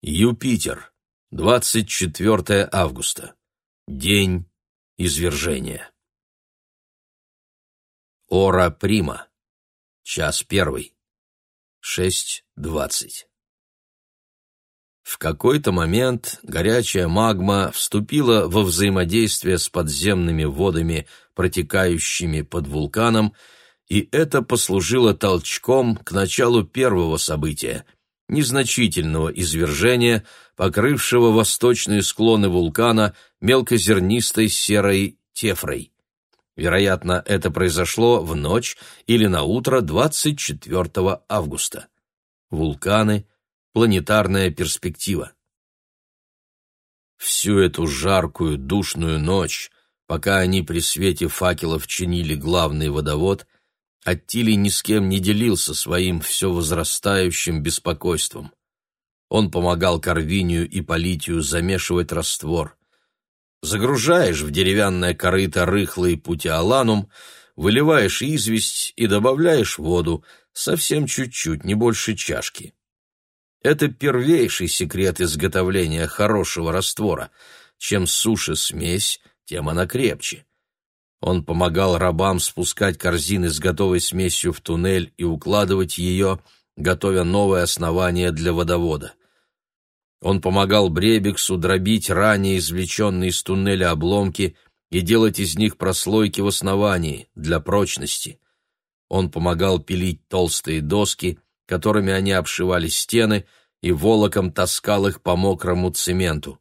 Юпитер. 24 августа. День извержения. Ора Прима. Час первый. 6.20. В какой-то момент горячая магма вступила во взаимодействие с подземными водами, протекающими под вулканом, и это послужило толчком к началу первого события — незначительного извержения, покрывшего восточные склоны вулкана мелкозернистой серой тефрой. Вероятно, это произошло в ночь или на утро 24 августа. Вулканы, планетарная перспектива. Всю эту жаркую, душную ночь, пока они при свете факелов чинили главный водовод – Аттилий ни с кем не делился своим все возрастающим беспокойством. Он помогал Карвинию и Политию замешивать раствор. Загружаешь в деревянное корыто рыхлый путиоланум, выливаешь известь и добавляешь воду, совсем чуть-чуть, не больше чашки. Это первейший секрет изготовления хорошего раствора. Чем суше смесь, тем она крепче. Он помогал рабам спускать корзины с готовой смесью в туннель и укладывать ее, готовя новое основание для водовода. Он помогал Бребексу дробить ранее извлеченные из туннеля обломки и делать из них прослойки в основании для прочности. Он помогал пилить толстые доски, которыми они обшивали стены, и волоком таскал их по мокрому цементу.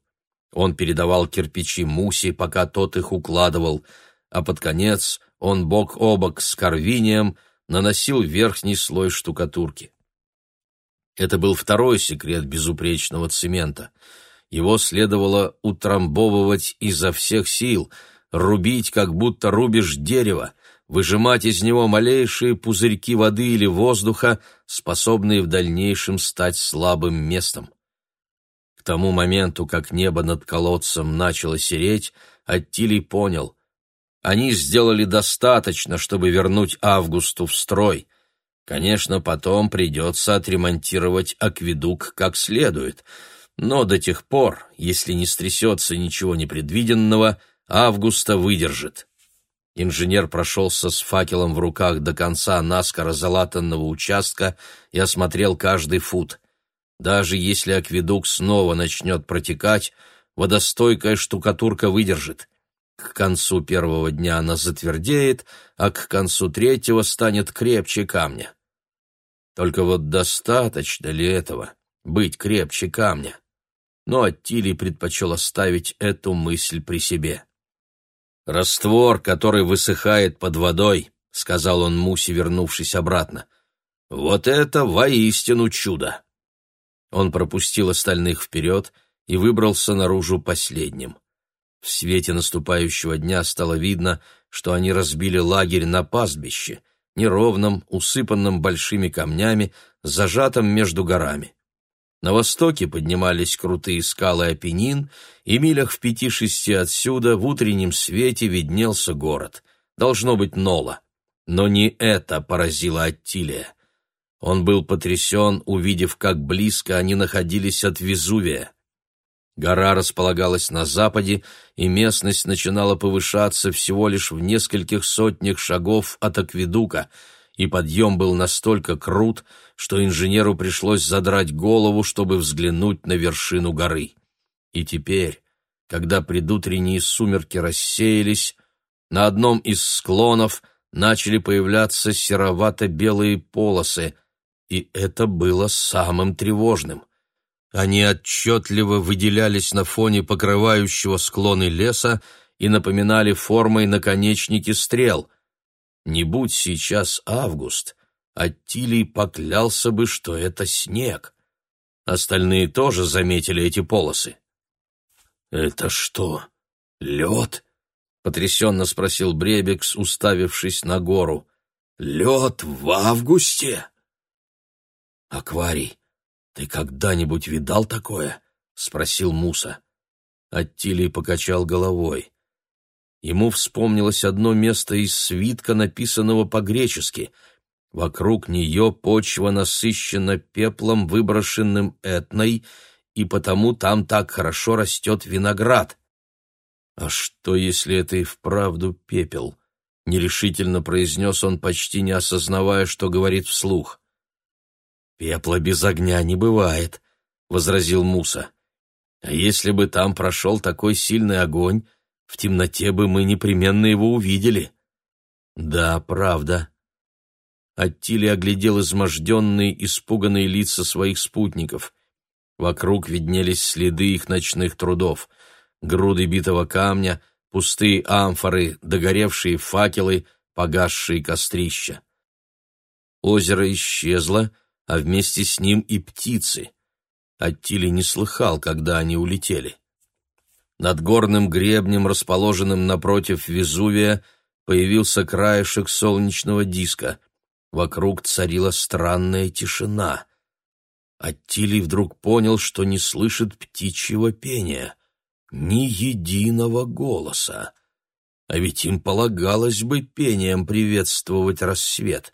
Он передавал кирпичи Муси, пока тот их укладывал — а под конец он бок о бок с Карвинием наносил верхний слой штукатурки. Это был второй секрет безупречного цемента. Его следовало утрамбовывать изо всех сил, рубить, как будто рубишь дерево, выжимать из него малейшие пузырьки воды или воздуха, способные в дальнейшем стать слабым местом. К тому моменту, как небо над колодцем начало сереть, Аттилий понял, они сделали достаточно, чтобы вернуть Августу в строй. Конечно, потом придется отремонтировать акведук как следует, но до тех пор, если не стрясется ничего непредвиденного, Августа выдержит. Инженер прошелся с факелом в руках до конца наскоро залатанного участка и осмотрел каждый фут. Даже если акведук снова начнет протекать, водостойкая штукатурка выдержит. К концу первого дня она затвердеет, а к концу третьего станет крепче камня. Только вот достаточно ли этого, быть крепче камня? Но Аттилий предпочел оставить эту мысль при себе. «Раствор, который высыхает под водой», — сказал он Мусе, вернувшись обратно. «Вот это воистину чудо!» Он пропустил остальных вперед и выбрался наружу последним. В свете наступающего дня стало видно, что они разбили лагерь на пастбище, неровном, усыпанном большими камнями, зажатом между горами. На востоке поднимались крутые скалы Апеннин, и милях в пяти-шести отсюда в утреннем свете виднелся город. Должно быть Нола. Но не это поразило Аттилия. Он был потрясен, увидев, как близко они находились от Везувия. Гора располагалась на западе, и местность начинала повышаться всего лишь в нескольких сотнях шагов от акведука, и подъем был настолько крут, что инженеру пришлось задрать голову, чтобы взглянуть на вершину горы. И теперь, когда предутренние сумерки рассеялись, на одном из склонов начали появляться серовато-белые полосы, и это было самым тревожным. Они отчетливо выделялись на фоне покрывающего склоны леса и напоминали формой наконечники стрел. Не будь сейчас август, Аттилий поклялся бы, что это снег. Остальные тоже заметили эти полосы. «Это что, лед?» — потрясенно спросил Бребекс, уставившись на гору. «Лед в августе?» «Акварий, «Ты когда-нибудь видал такое?» — спросил Муса. Аттилий покачал головой. Ему вспомнилось одно место из свитка, написанного по-гречески. Вокруг нее почва насыщена пеплом, выброшенным этной, и потому там так хорошо растет виноград. А что, если это и вправду пепел? Нерешительно произнес он, почти не осознавая, что говорит вслух. «Пепла без огня не бывает», — возразил Муса. «А если бы там прошел такой сильный огонь, в темноте бы мы непременно его увидели». «Да, правда». Аттили оглядел изможденные, испуганные лица своих спутников. Вокруг виднелись следы их ночных трудов. Груды битого камня, пустые амфоры, догоревшие факелы, погасшие кострища. Озеро исчезло, а вместе с ним и птицы. Аттили не слыхал, когда они улетели. Над горным гребнем, расположенным напротив Везувия, появился краешек солнечного диска. Вокруг царила странная тишина. Аттилий вдруг понял, что не слышит птичьего пения. Ни единого голоса. А ведь им полагалось бы пением приветствовать рассвет.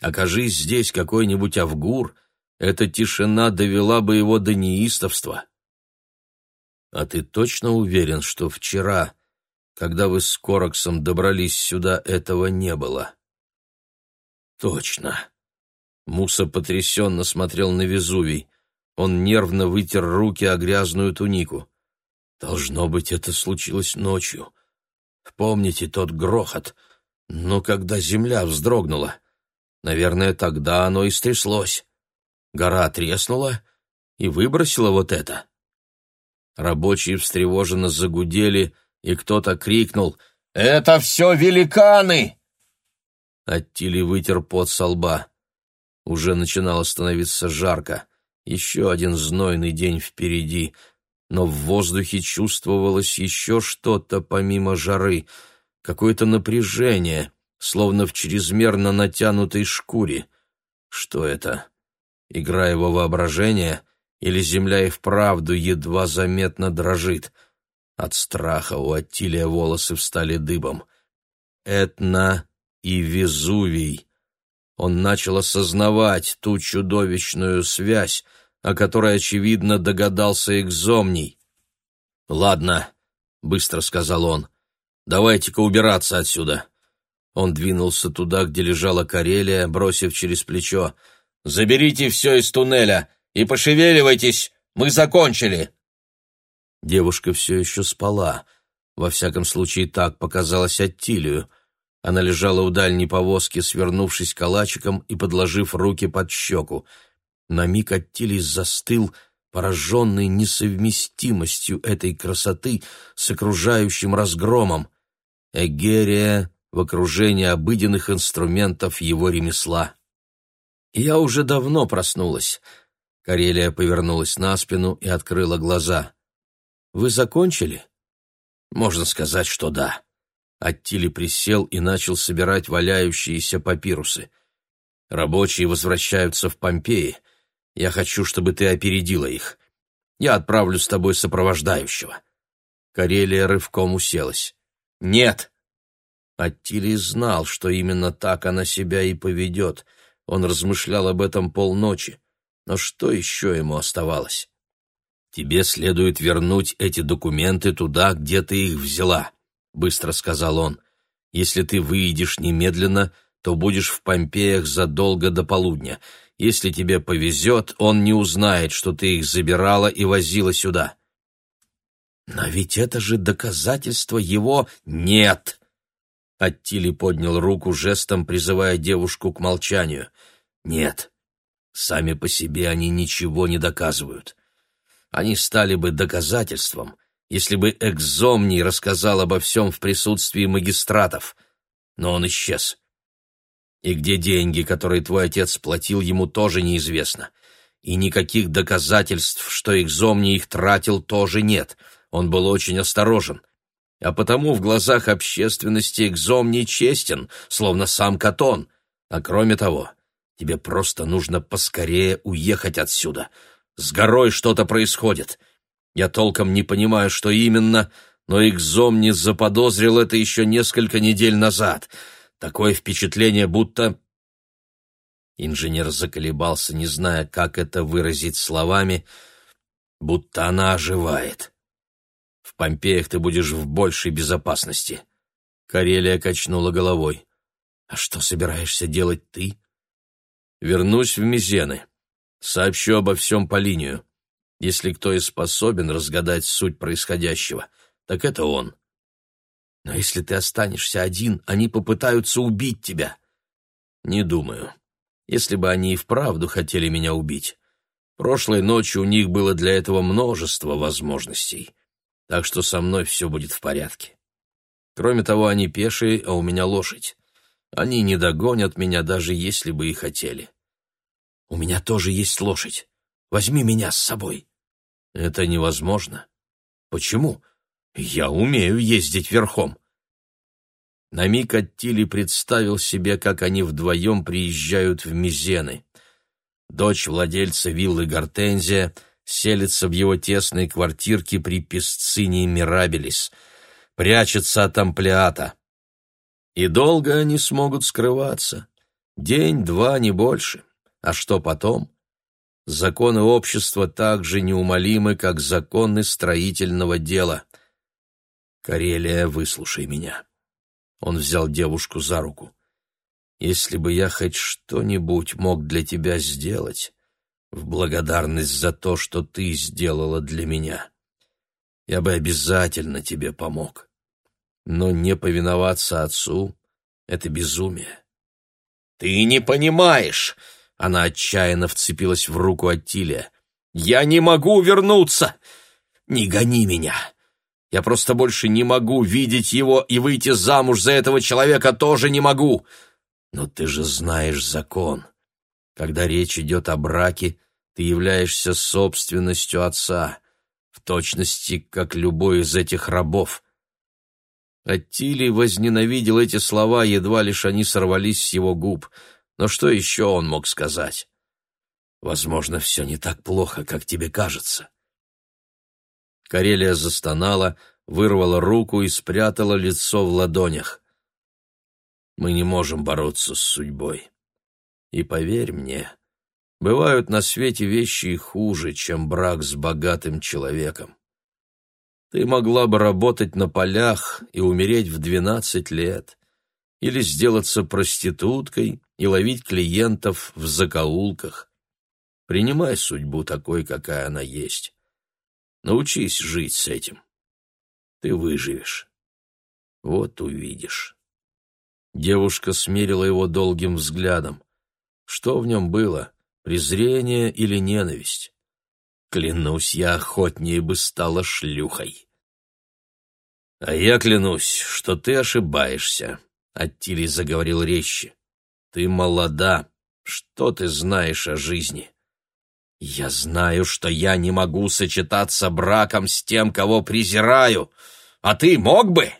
Окажись здесь какой-нибудь Авгур, эта тишина довела бы его до неистовства. А ты точно уверен, что вчера, когда вы с Короксом добрались сюда, этого не было? Точно. Муса потрясенно смотрел на Везувий. Он нервно вытер руки о грязную тунику. Должно быть, это случилось ночью. Помните тот грохот? Но когда земля вздрогнула, наверное, тогда оно и стряслось. Гора треснула и выбросила вот это. Рабочие встревоженно загудели, и кто-то крикнул «Это все великаны!» Аттили вытер пот со лба. Уже начинало становиться жарко. Еще один знойный день впереди, но в воздухе чувствовалось еще что-то помимо жары, какое-то напряжение, словно в чрезмерно натянутой шкуре. Что это? Игра его воображения или земля и вправду едва заметно дрожит? От страха у Аттилия волосы встали дыбом. Этна и Везувий он начал осознавать ту чудовищную связь, о которой, очевидно, догадался экзомний. «Ладно», — быстро сказал он, — «давайте-ка убираться отсюда». Он двинулся туда, где лежала Карелия, бросив через плечо. «Заберите все из туннеля и пошевеливайтесь, мы закончили!» Девушка все еще спала. Во всяком случае, так показалось Аттилию. Она лежала у дальней повозки, свернувшись калачиком и подложив руки под щеку. На миг Аттилий застыл, пораженный несовместимостью этой красоты с окружающим разгромом. Эгерия в окружении обыденных инструментов его ремесла. «Я уже давно проснулась». Карелия повернулась на спину и открыла глаза. «Вы закончили?» «Можно сказать, что да». Аттили присел и начал собирать валяющиеся папирусы. «Рабочие возвращаются в Помпеи. Я хочу, чтобы ты опередила их. Я отправлю с тобой сопровождающего». Карелия рывком уселась. «Нет!» Аттили знал, что именно так она себя и поведет. Он размышлял об этом полночи. Но что еще ему оставалось? «Тебе следует вернуть эти документы туда, где ты их взяла быстро сказал он. Если ты выйдешь немедленно, то будешь в Помпеях задолго до полудня. Если тебе повезет, он не узнает, что ты их забирала и возила сюда. Но ведь это же доказательство его нет. Аттили поднял руку жестом, призывая девушку к молчанию. Нет. Сами по себе они ничего не доказывают. Они стали бы доказательством, если бы Экзомний рассказал обо всем в присутствии магистратов. Но он исчез. И где деньги, которые твой отец платил, ему тоже неизвестно. И никаких доказательств, что Экзомний их тратил, тоже нет. Он был очень осторожен. А потому в глазах общественности Экзомний честен, словно сам Катон. А кроме того, тебе просто нужно поскорее уехать отсюда. С горой что-то происходит. Я толком не понимаю, что именно, но Икзом не заподозрил это еще несколько недель назад. Такое впечатление, будто... Инженер заколебался, не зная, как это выразить словами, будто она оживает. Помпеях ты будешь в большей безопасности. Карелия качнула головой. А что собираешься делать ты? Вернусь в Мизены. Сообщу обо всем по линию. Если кто и способен разгадать суть происходящего, так это он. Но если ты останешься один, они попытаются убить тебя. Не думаю. Если бы они и вправду хотели меня убить. Прошлой ночью у них было для этого множество возможностей. Так что со мной все будет в порядке. Кроме того, они пешие, а у меня лошадь. Они не догонят меня, даже если бы и хотели. У меня тоже есть лошадь. Возьми меня с собой. Это невозможно. Почему? Я умею ездить верхом. На миг Аттили представил себе, как они вдвоем приезжают в Мизены. Дочь владельца виллы Гортензия селится в его тесной квартирке при Песцине Мирабелис — прячется от амплиата. И долго они смогут скрываться. День-два, не больше. А что потом? Законы общества так же неумолимы, как законы строительного дела. Карелия, выслушай меня. Он взял девушку за руку. Если бы я хоть что-нибудь мог для тебя сделать, в благодарность за то, что ты сделала для меня, я бы обязательно тебе помог. Но не повиноваться отцу — это безумие. «Ты не понимаешь!» — она отчаянно вцепилась в руку Аттилия. «Я не могу вернуться! Не гони меня! Я просто больше не могу видеть его и выйти замуж за этого человека тоже не могу! Но ты же знаешь закон. Когда речь идет о браке, ты являешься собственностью отца, в точности, как любой из этих рабов. Аттилий возненавидел эти слова, едва лишь они сорвались с его губ. Но что еще он мог сказать? «Возможно, все не так плохо, как тебе кажется». Карелия застонала, вырвала руку и спрятала лицо в ладонях. «Мы не можем бороться с судьбой. И поверь мне, бывают на свете вещи и хуже, чем брак с богатым человеком. Ты могла бы работать на полях и умереть в двенадцать лет, или сделаться проституткой и ловить клиентов в закоулках. Принимай судьбу такой, какая она есть. Научись жить с этим. Ты выживешь. Вот увидишь. Девушка смерила его долгим взглядом. Что в нем было, презрение или ненависть? Клянусь, я охотнее бы стала шлюхой. А я клянусь, что ты ошибаешься, Аттили заговорил резче. Ты молода. Что ты знаешь о жизни? Я знаю, что я не могу сочетаться браком с тем, кого презираю. А ты мог бы?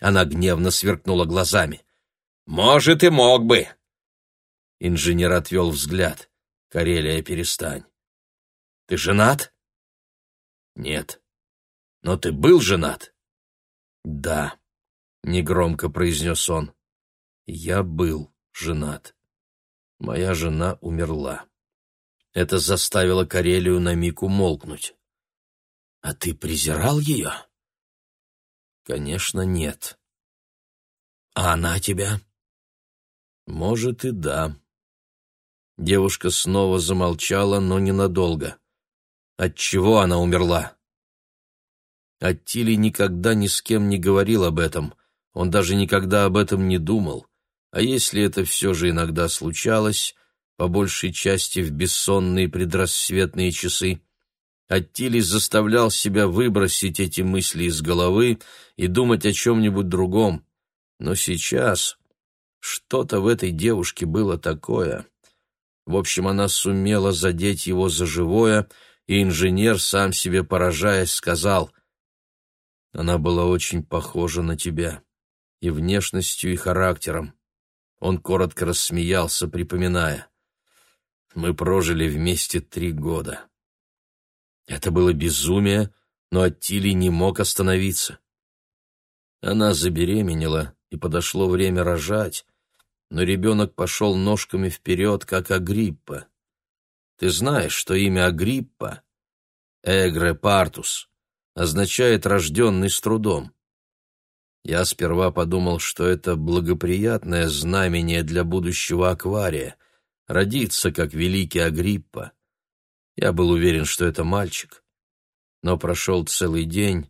Она гневно сверкнула глазами. Может, и мог бы. Инженер отвел взгляд. Карелия, перестань. Ты женат? Нет. Но ты был женат? Да, негромко произнес он. Я был женат. Моя жена умерла. Это заставило Карелию на миг умолкнуть. А ты презирал ее? Конечно, нет. А она тебя? Может и да. Девушка снова замолчала, но ненадолго. От чего она умерла? Аттили никогда ни с кем не говорил об этом, он даже никогда об этом не думал. А если это все же иногда случалось, по большей части в бессонные предрассветные часы, Аттили заставлял себя выбросить эти мысли из головы и думать о чем-нибудь другом. Но сейчас что-то в этой девушке было такое. В общем, она сумела задеть его за живое, и инженер, сам себе поражаясь, сказал, «Она была очень похожа на тебя, и внешностью, и характером». Он коротко рассмеялся, припоминая, «Мы прожили вместе три года». Это было безумие, но Аттили не мог остановиться. Она забеременела, и подошло время рожать, но ребенок пошел ножками вперед, как Агриппа. Ты знаешь, что имя Агриппа «эгре партус» означает «рожденный с трудом». Я сперва подумал, что это благоприятное знамение для будущего аквария, родиться как великий Агриппа. Я был уверен, что это мальчик. Но прошел целый день,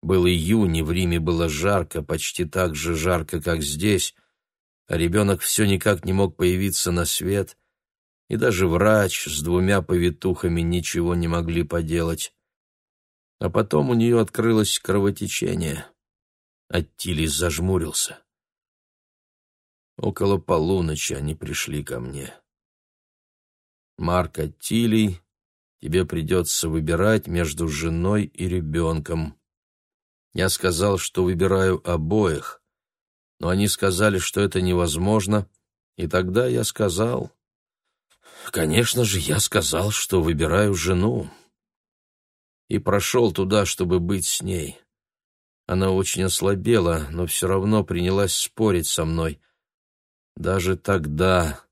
был июнь, и в Риме было жарко, почти так же жарко, как здесь, ребенок все никак не мог появиться на свет, и даже врач с двумя повитухами ничего не могли поделать. А потом у нее открылось кровотечение. Аттилий зажмурился. Около полуночи они пришли ко мне. «Марк Аттилий, тебе придется выбирать между женой и ребенком». Я сказал, что выбираю обоих, но они сказали, что это невозможно, и тогда я сказал... Конечно же, я сказал, что выбираю жену. И прошел туда, чтобы быть с ней. Она очень ослабела, но все равно принялась спорить со мной. Даже тогда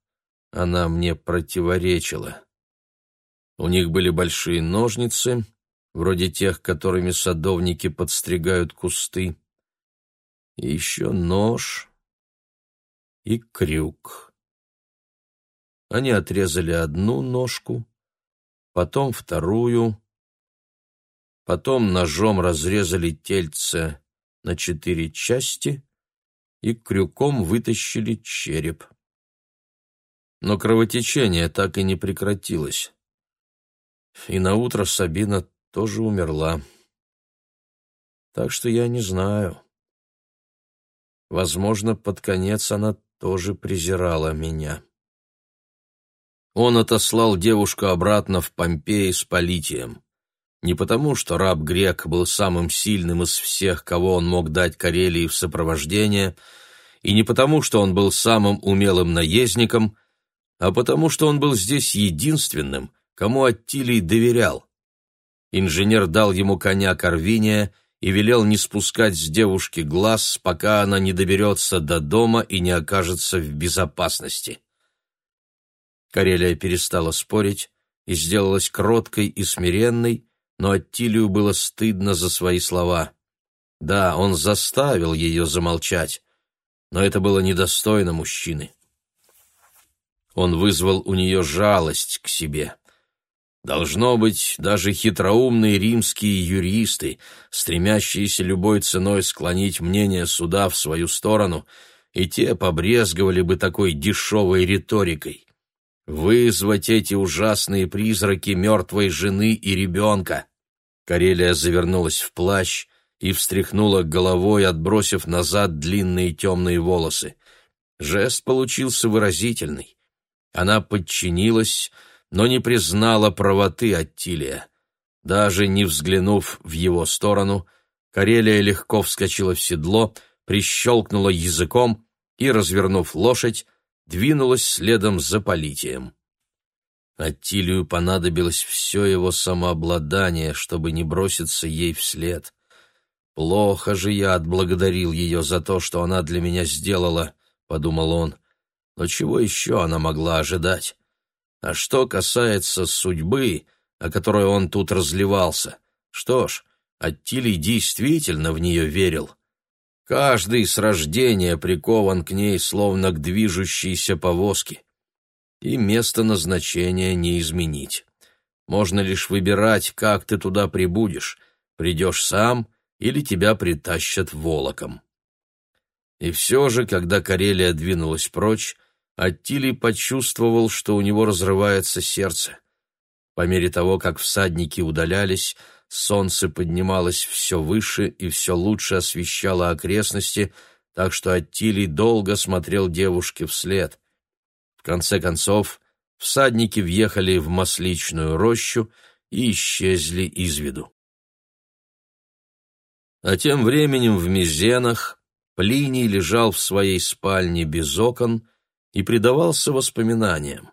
она мне противоречила. У них были большие ножницы, вроде тех, которыми садовники подстригают кусты. Еще нож и крюк. Они отрезали одну ножку, потом вторую, потом ножом разрезали тельце на четыре части и крюком вытащили череп. Но кровотечение так и не прекратилось. И наутро Сабина тоже умерла. Так что я не знаю. Возможно, под конец она тоже презирала меня. Он отослал девушку обратно в Помпеи с Политием. Не потому, что раб-грек был самым сильным из всех, кого он мог дать Карелии в сопровождение, и не потому, что он был самым умелым наездником, а потому, что он был здесь единственным, кому Аттилий доверял. Инженер дал ему коня Корвиния и велел не спускать с девушки глаз, пока она не доберется до дома и не окажется в безопасности. Карелия перестала спорить и сделалась кроткой и смиренной, но Аттилию было стыдно за свои слова. Да, он заставил ее замолчать, но это было недостойно мужчины. Он вызвал у нее жалость к себе. Должно быть, даже хитроумные римские юристы, стремящиеся любой ценой склонить мнение суда в свою сторону, и те побрезговали бы такой дешевой риторикой. Вызвать эти ужасные призраки мертвой жены и ребенка. Карелия завернулась в плащ и встряхнула головой, отбросив назад длинные темные волосы. Жест получился выразительный. Она подчинилась, но не признала правоты Аттилия. Даже не взглянув в его сторону, Карелия легко вскочила в седло, прищелкнула языком и, развернув лошадь, двинулась следом за Политием. Аттилию понадобилось все его самообладание, чтобы не броситься ей вслед. «Плохо же я отблагодарил ее за то, что она для меня сделала», — подумал он. «Но чего еще она могла ожидать? А что касается судьбы, о которой он тут разливался, что ж, Аттилий действительно в нее верил. Каждый с рождения прикован к ней, словно к движущейся повозке. И место назначения не изменить. Можно лишь выбирать, как ты туда прибудешь, придешь сам или тебя притащат волоком. И все же, когда Карелия двинулась прочь, Аттилий почувствовал, что у него разрывается сердце. По мере того, как всадники удалялись, солнце поднималось все выше и все лучше освещало окрестности, так что Аттилий долго смотрел девушке вслед. В конце концов, всадники въехали в масличную рощу и исчезли из виду. А тем временем в Мизенах Плиний лежал в своей спальне без окон, и предавался воспоминаниям.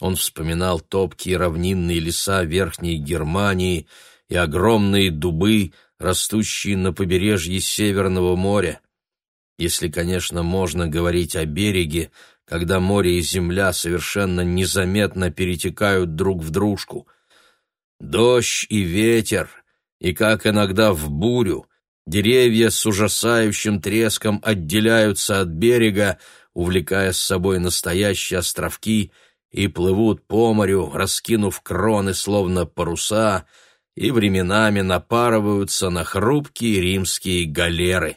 Он вспоминал топкие равнинные леса Верхней Германии и огромные дубы, растущие на побережье Северного моря. Если, конечно, можно говорить о береге, когда море и земля совершенно незаметно перетекают друг в дружку. Дождь и ветер, и как иногда в бурю, деревья с ужасающим треском отделяются от берега, увлекая с собой настоящие островки, и плывут по морю, раскинув кроны, словно паруса, и временами напарываются на хрупкие римские галеры.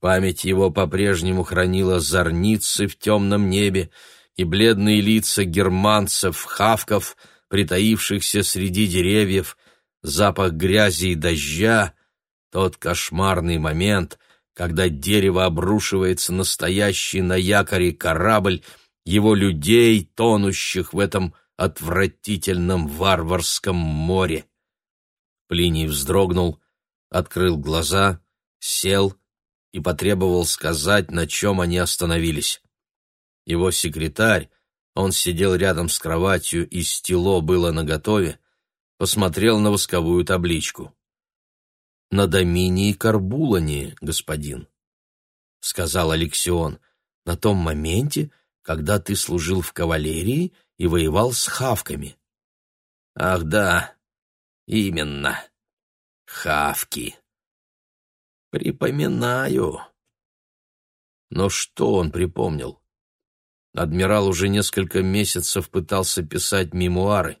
Память его по-прежнему хранила зорницы в темном небе и бледные лица германцев, хавков, притаившихся среди деревьев, запах грязи и дождя, тот кошмарный момент, когда дерево обрушивается настоящий на якоре корабль, его людей, тонущих в этом отвратительном варварском море. Плиний вздрогнул, открыл глаза, сел и потребовал сказать, на чем они остановились. Его секретарь, он сидел рядом с кроватью, и стело было наготове, посмотрел на восковую табличку. «На Доминии Карбулане, господин», — сказал Алексион, — «на том моменте, когда ты служил в кавалерии и воевал с хавками». «Ах да, именно, хавки», «Припоминаю». Но что он припомнил? Адмирал уже несколько месяцев пытался писать мемуары.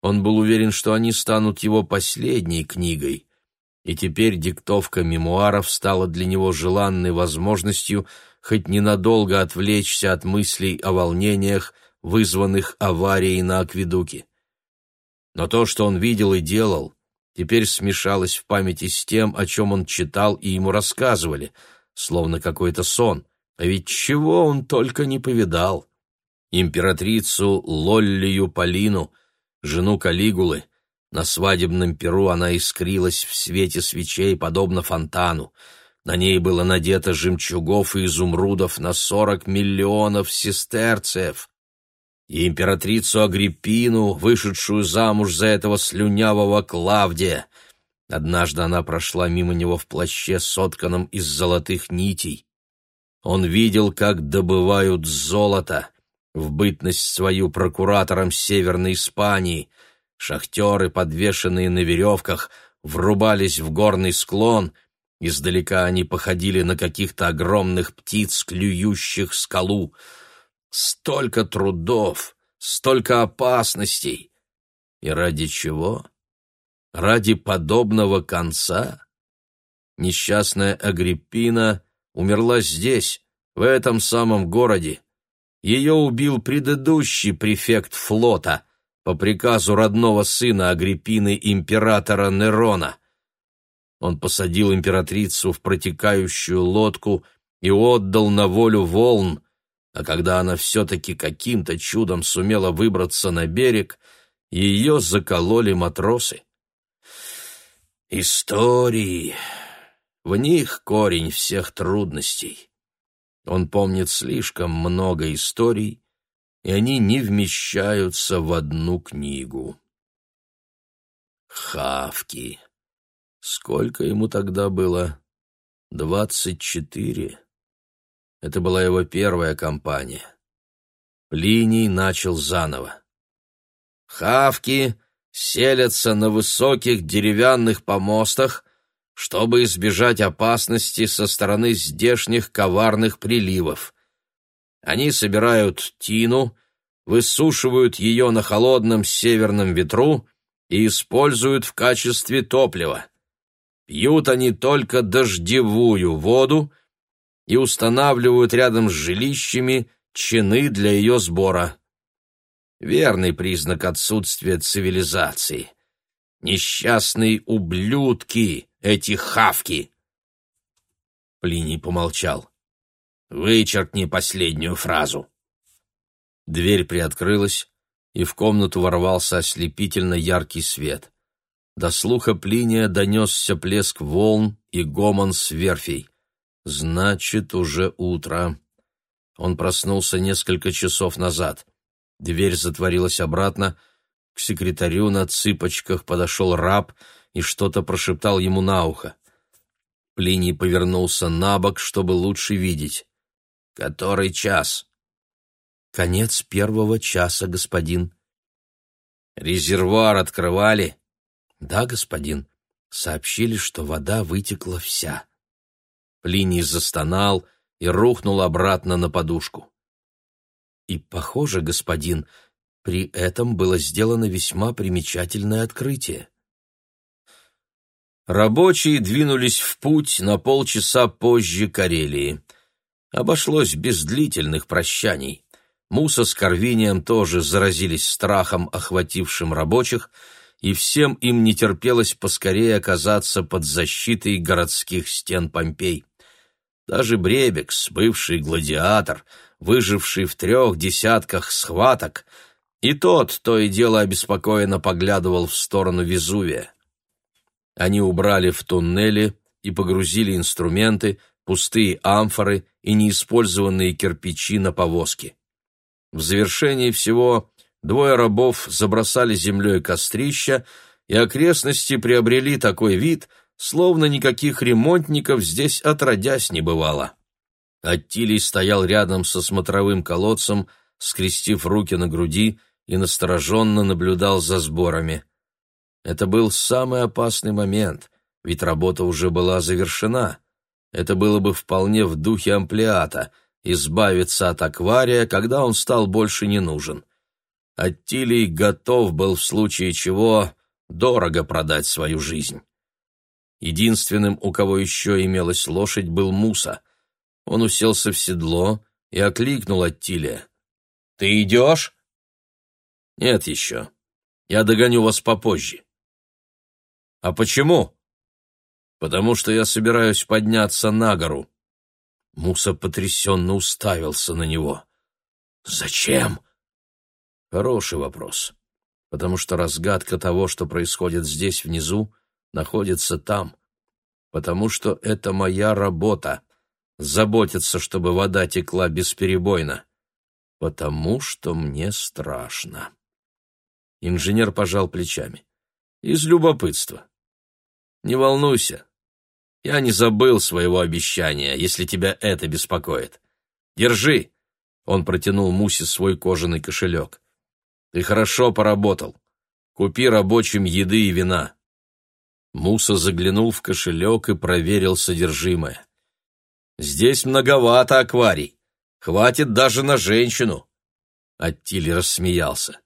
Он был уверен, что они станут его последней книгой. И теперь диктовка мемуаров стала для него желанной возможностью хоть ненадолго отвлечься от мыслей о волнениях, вызванных аварией на акведуке. Но то, что он видел и делал, теперь смешалось в памяти с тем, о чем он читал и ему рассказывали, словно какой-то сон. А ведь чего он только не повидал. Императрицу Лоллию Полину, жену Калигулы, на свадебном перу она искрилась в свете свечей, подобно фонтану. На ней было надето жемчугов и изумрудов на сорок миллионов сестерцев и императрицу Агриппину, вышедшую замуж за этого слюнявого Клавдия. Однажды она прошла мимо него в плаще, сотканном из золотых нитей. Он видел, как добывают золото, в бытность свою прокуратором Северной Испании. Шахтеры, подвешенные на веревках, врубались в горный склон. Издалека они походили на каких-то огромных птиц, клюющих скалу. Столько трудов, столько опасностей. И ради чего? Ради подобного конца? Несчастная Агриппина умерла здесь, в этом самом городе. Ее убил предыдущий префект флота по приказу родного сына Агриппины императора Нерона. Он посадил императрицу в протекающую лодку и отдал на волю волн, а когда она все-таки каким-то чудом сумела выбраться на берег, ее закололи матросы. Истории. В них корень всех трудностей. Он помнит слишком много историй, и они не вмещаются в одну книгу. Хавки. Сколько ему тогда было? Двадцать четыре. Это была его первая кампания. Плиний начал заново. Хавки селятся на высоких деревянных помостах, чтобы избежать опасности со стороны здешних коварных приливов. Они собирают тину, высушивают ее на холодном северном ветру и используют в качестве топлива. Пьют они только дождевую воду и устанавливают рядом с жилищами чины для ее сбора. Верный признак отсутствия цивилизации. Несчастные ублюдки, эти хавки. Плиний помолчал. Вычеркни последнюю фразу. Дверь приоткрылась, и в комнату ворвался ослепительно яркий свет. До слуха Плиния донесся плеск волн и гомон с верфей. Значит, уже утро. Он проснулся несколько часов назад. Дверь затворилась обратно. К секретарю на цыпочках подошел раб и что-то прошептал ему на ухо. Плиний повернулся на бок, чтобы лучше видеть. «Который час?» «Конец первого часа, господин». Резервуар открывали? Да, господин. Сообщили, что вода вытекла вся. Плиний застонал и рухнул обратно на подушку. И, похоже, господин, при этом было сделано весьма примечательное открытие. Рабочие двинулись в путь на полчаса позже Карелии. Обошлось без длительных прощаний. Муса с Карвинием тоже заразились страхом, охватившим рабочих, и всем им не терпелось поскорее оказаться под защитой городских стен Помпей. Даже Бребекс, бывший гладиатор, выживший в трех десятках схваток, и тот то и дело обеспокоенно поглядывал в сторону Везувия. Они убрали в туннели и погрузили инструменты, пустые амфоры и неиспользованные кирпичи на повозки. В завершении всего двое рабов забросали землей кострища, и окрестности приобрели такой вид, словно никаких ремонтников здесь отродясь не бывало. Аттилий стоял рядом со смотровым колодцем, скрестив руки на груди и настороженно наблюдал за сборами. Это был самый опасный момент, ведь работа уже была завершена. Это было бы вполне в духе амплиата — избавиться от аквария, когда он стал больше не нужен. Аттилий готов был в случае чего дорого продать свою жизнь. Единственным, у кого еще имелась лошадь, был Муса. Он уселся в седло и окликнул Аттилия. «Ты идешь?» «Нет еще. Я догоню вас попозже». «А почему?» «Потому что я собираюсь подняться на гору». Муса потрясенно уставился на него. «Зачем?» Хороший вопрос, потому что разгадка того, что происходит здесь внизу, находится там, потому что это моя работа — заботиться, чтобы вода текла бесперебойно, потому что мне страшно. Инженер пожал плечами. Из любопытства. Не волнуйся, я не забыл своего обещания, если тебя это беспокоит. Держи!» Он протянул Мусе свой кожаный кошелек. «Ты хорошо поработал. Купи рабочим еды и вина». Муса заглянул в кошелек и проверил содержимое. «Здесь многовато акварий. Хватит даже на женщину». Аттили рассмеялся.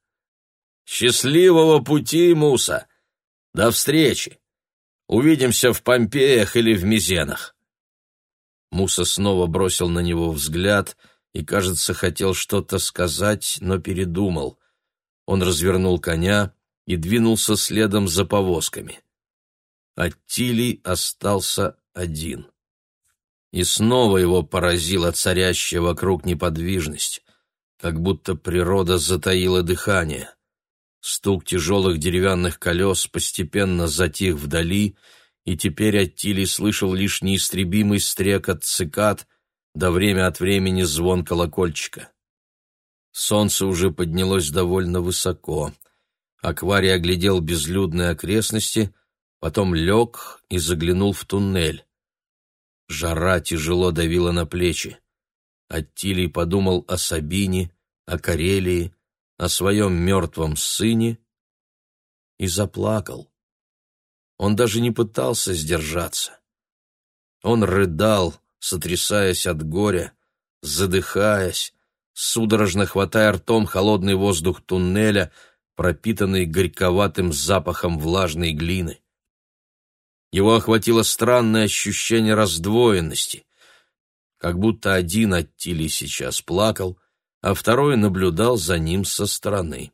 «Счастливого пути, Муса! До встречи!» Увидимся в Помпеях или в Мизенах. Муса снова бросил на него взгляд и, кажется, хотел что-то сказать, но передумал. Он развернул коня и двинулся следом за повозками. Аттилий остался один. И снова его поразила царящая вокруг неподвижность, как будто природа затаила дыхание. Стук тяжелых деревянных колес постепенно затих вдали, и теперь Аттили слышал лишь неистребимый стрекот цикад, да время от времени звон колокольчика. Солнце уже поднялось довольно высоко. Акварий оглядел безлюдные окрестности, потом лег и заглянул в туннель. Жара тяжело давила на плечи. Аттилий подумал о Сабине, о Карелии, о своем мертвом сыне и заплакал. Он даже не пытался сдержаться. Он рыдал, сотрясаясь от горя, задыхаясь, судорожно хватая ртом холодный воздух туннеля, пропитанный горьковатым запахом влажной глины. Его охватило странное ощущение раздвоенности, как будто один Аттилий сейчас плакал, а второй наблюдал за ним со стороны.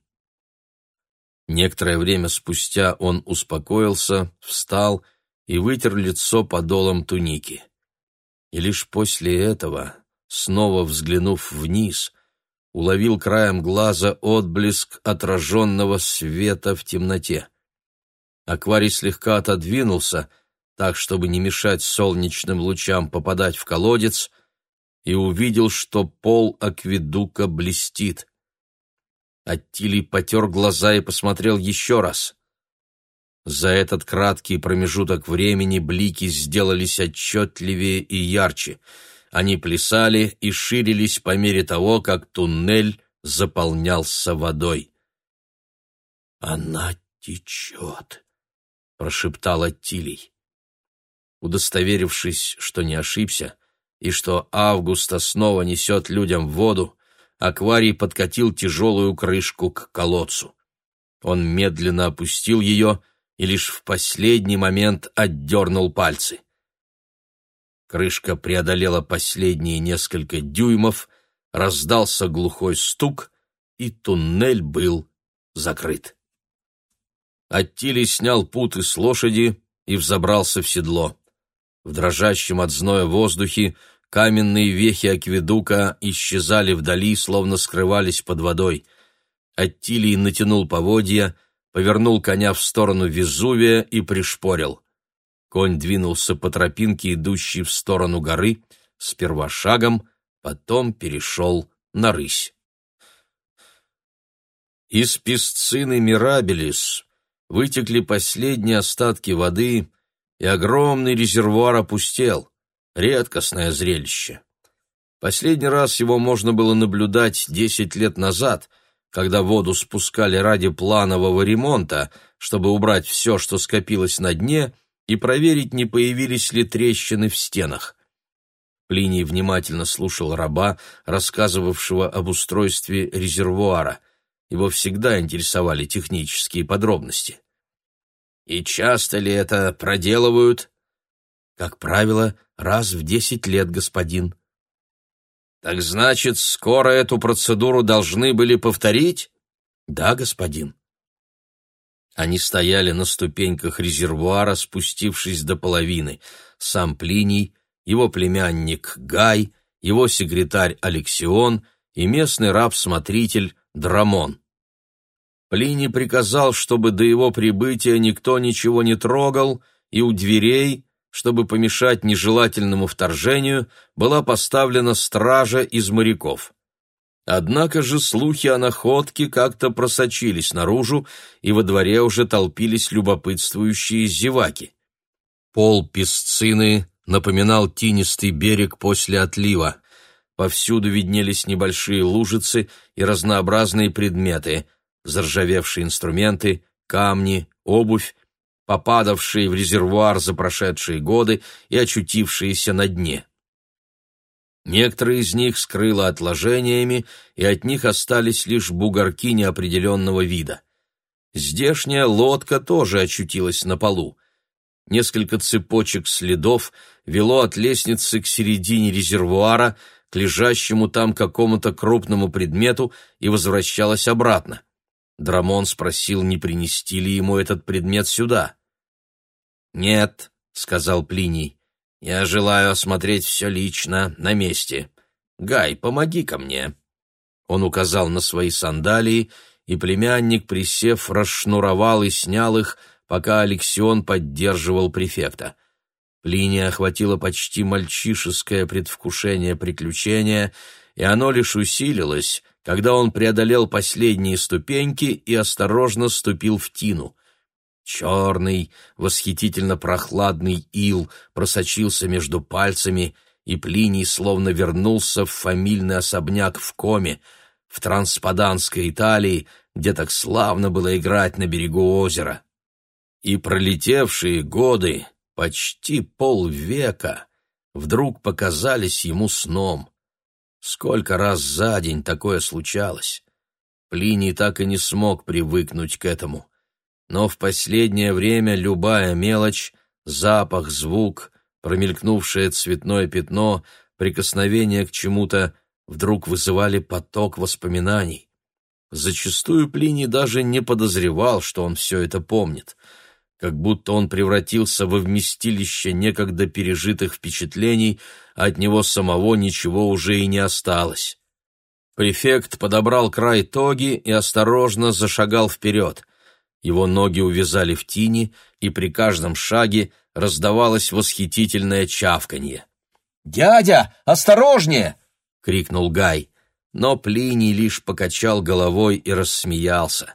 Некоторое время спустя он успокоился, встал и вытер лицо подолом туники. И лишь после этого, снова взглянув вниз, уловил краем глаза отблеск отраженного света в темноте. Акварий слегка отодвинулся, так, чтобы не мешать солнечным лучам попадать в колодец, и увидел, что пол акведука блестит. Аттилий потер глаза и посмотрел еще раз. За этот краткий промежуток времени блики сделались отчетливее и ярче. Они плясали и ширились по мере того, как туннель заполнялся водой. Она течет, прошептал Аттилий. Удостоверившись, что не ошибся, и что Августа снова несет людям воду, акварий подкатил тяжелую крышку к колодцу. Он медленно опустил ее и лишь в последний момент отдернул пальцы. Крышка преодолела последние несколько дюймов, раздался глухой стук, и туннель был закрыт. Аттили снял путы с лошади и взобрался в седло. В дрожащем от зноя воздухе каменные вехи акведука исчезали вдали, словно скрывались под водой. Аттилий натянул поводья, повернул коня в сторону Везувия и пришпорил. Конь двинулся по тропинке, идущей в сторону горы, сперва шагом, потом перешел на рысь. Из песцины Мирабелис вытекли последние остатки воды, и огромный резервуар опустел. Редкостное зрелище. Последний раз его можно было наблюдать десять лет назад, когда воду спускали ради планового ремонта, чтобы убрать все, что скопилось на дне, и проверить, не появились ли трещины в стенах. Плиний внимательно слушал раба, рассказывавшего об устройстве резервуара. Его всегда интересовали технические подробности. «И часто ли это проделывают?» «Как правило, раз в десять лет, господин». «Так значит, скоро эту процедуру должны были повторить?» «Да, господин». Они стояли на ступеньках резервуара, спустившись до половины. Сам Плиний, его племянник Гай, его секретарь Алексион и местный раб-смотритель Драмон. Плиний приказал, чтобы до его прибытия никто ничего не трогал, и у дверей, чтобы помешать нежелательному вторжению, была поставлена стража из моряков. Однако же слухи о находке как-то просочились наружу, и во дворе уже толпились любопытствующие зеваки. Пол песцины напоминал тинистый берег после отлива. Повсюду виднелись небольшие лужицы и разнообразные предметы — заржавевшие инструменты, камни, обувь, попадавшие в резервуар за прошедшие годы и очутившиеся на дне. Некоторые из них скрыло отложениями, и от них остались лишь бугорки неопределенного вида. Здешняя лодка тоже очутилась на полу. Несколько цепочек следов вело от лестницы к середине резервуара, к лежащему там какому-то крупному предмету и возвращалась обратно. Драмон спросил, не принести ли ему этот предмет сюда. «Нет», — сказал Плиний, — «я желаю осмотреть все лично, на месте. Гай, помоги-ка мне». Он указал на свои сандалии, и племянник, присев, расшнуровал и снял их, пока Алексион поддерживал префекта. Плиния охватило почти мальчишеское предвкушение приключения, и оно лишь усилилось, когда он преодолел последние ступеньки и осторожно ступил в тину. Черный, восхитительно прохладный ил просочился между пальцами, и Плиний словно вернулся в фамильный особняк в Коме, в транспаданской Италии, где так славно было играть на берегу озера. И пролетевшие годы, почти полвека, вдруг показались ему сном. Сколько раз за день такое случалось? Плиний так и не смог привыкнуть к этому. Но в последнее время любая мелочь, запах, звук, промелькнувшее цветное пятно, прикосновение к чему-то вдруг вызывали поток воспоминаний. Зачастую Плиний даже не подозревал, что он все это помнит — как будто он превратился во вместилище некогда пережитых впечатлений, а от него самого ничего уже и не осталось. Префект подобрал край тоги и осторожно зашагал вперед. Его ноги увязали в тине, и при каждом шаге раздавалось восхитительное чавканье. «Дядя, осторожнее!» — крикнул Гай, но Плиний лишь покачал головой и рассмеялся.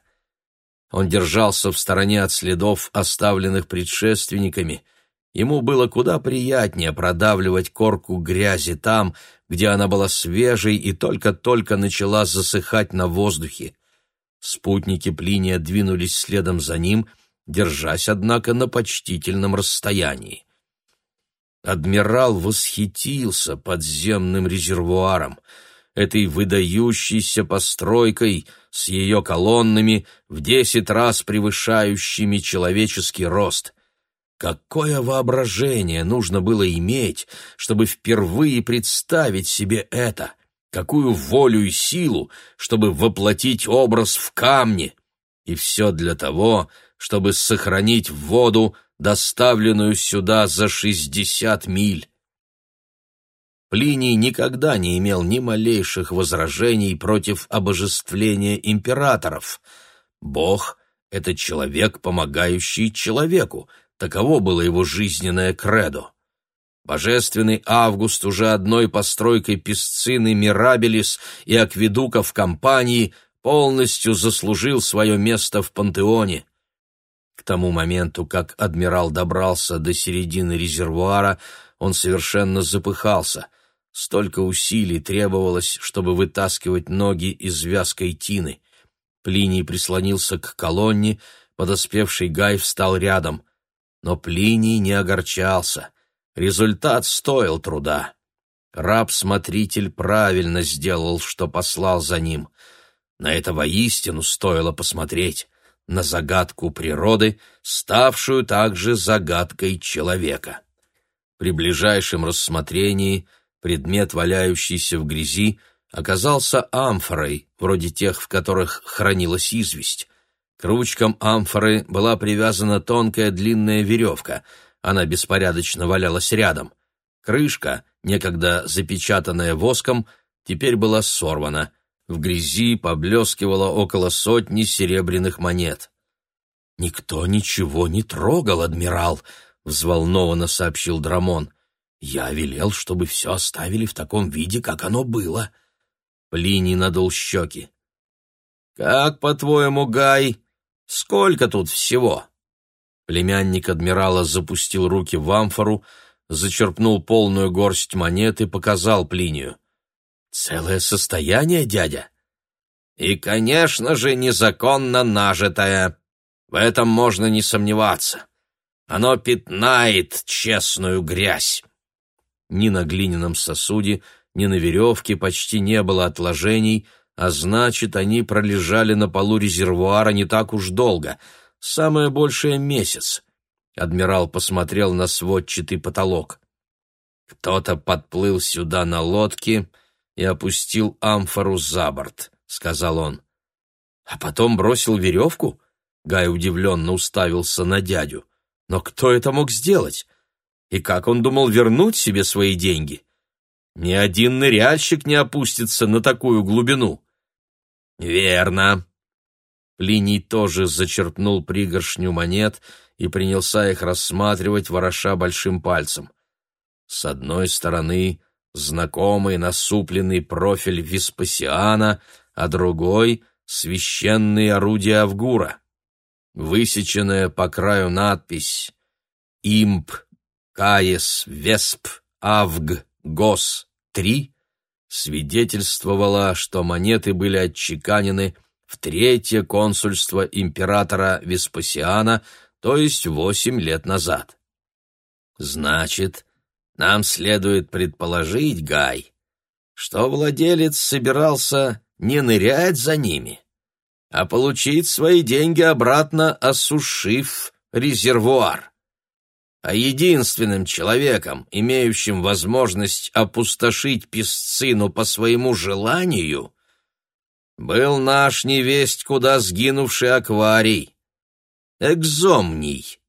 Он держался в стороне от следов, оставленных предшественниками. Ему было куда приятнее продавливать корку грязи там, где она была свежей и только-только начала засыхать на воздухе. Спутники Плиния двинулись следом за ним, держась, однако, на почтительном расстоянии. Адмирал восхитился подземным резервуаром, этой выдающейся постройкой с ее колоннами в десять раз превышающими человеческий рост. Какое воображение нужно было иметь, чтобы впервые представить себе это! Какую волю и силу, чтобы воплотить образ в камне! И все для того, чтобы сохранить воду, доставленную сюда за шестьдесят миль. Плиний никогда не имел ни малейших возражений против обожествления императоров. Бог — это человек, помогающий человеку, таково было его жизненное кредо. Божественный Август уже одной постройкой Песцины Мирабелис и акведуков компании полностью заслужил свое место в пантеоне. К тому моменту, как адмирал добрался до середины резервуара, он совершенно запыхался. Столько усилий требовалось, чтобы вытаскивать ноги из вязкой тины. Плиний прислонился к колонне, подоспевший Гай встал рядом. Но Плиний не огорчался. Результат стоил труда. Раб-смотритель правильно сделал, что послал за ним. На это воистину стоило посмотреть на загадку природы, ставшую также загадкой человека. При ближайшем рассмотрении предмет, валяющийся в грязи, оказался амфорой, вроде тех, в которых хранилась известь. К ручкам амфоры была привязана тонкая длинная веревка, она беспорядочно валялась рядом. Крышка, некогда запечатанная воском, теперь была сорвана — в грязи поблескивало около сотни серебряных монет. «Никто ничего не трогал, адмирал», — взволнованно сообщил Драмон. «Я велел, чтобы все оставили в таком виде, как оно было». Плиний надул щеки. «Как, по-твоему, Гай, сколько тут всего?» Племянник адмирала запустил руки в амфору, зачерпнул полную горсть монет и показал Плинию. Целое состояние, дядя? И, конечно же, незаконно нажитое. В этом можно не сомневаться. Оно пятнает честную грязь. Ни на глиняном сосуде, ни на веревке почти не было отложений, а значит, они пролежали на полу резервуара не так уж долго, самое большее месяц. Адмирал посмотрел на сводчатый потолок. Кто-то подплыл сюда на лодке — и опустил амфору за борт», — сказал он. «А потом бросил веревку?» Гай удивленно уставился на дядю. «Но кто это мог сделать? И как он думал вернуть себе свои деньги? Ни один ныряльщик не опустится на такую глубину». «Верно». Плиний тоже зачерпнул пригоршню монет и принялся их рассматривать, вороша большим пальцем. С одной стороны знакомый насупленный профиль Веспасиана, а другой — священные орудия Авгура. Высеченная по краю надпись «Имп Каес Весп Авг Гос 3» свидетельствовала, что монеты были отчеканены в третье консульство императора Веспасиана, то есть восемь лет назад. Значит, нам следует предположить, Гай, что владелец собирался не нырять за ними, а получить свои деньги обратно, осушив резервуар. А единственным человеком, имеющим возможность опустошить песцину по своему желанию, был наш невесть куда сгинувший акварий, экзомний.